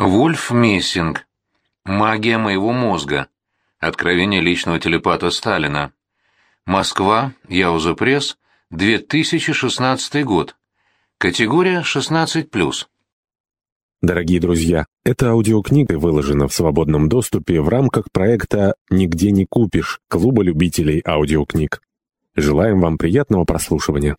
Вольф Мессинг. Магия моего мозга. Откровение личного телепата Сталина. Москва, Яуза Пресс, 2016 год. Категория 16+. Дорогие друзья, эта аудиокнига выложена в свободном доступе в рамках проекта «Нигде не купишь» Клуба любителей аудиокниг. Желаем вам приятного прослушивания.